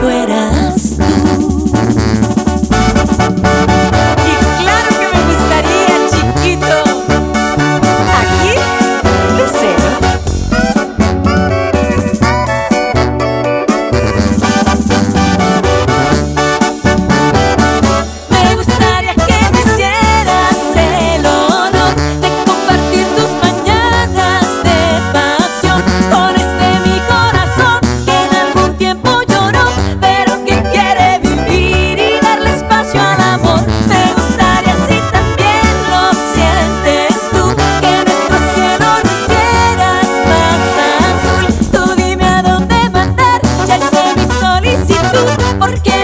fuera. porque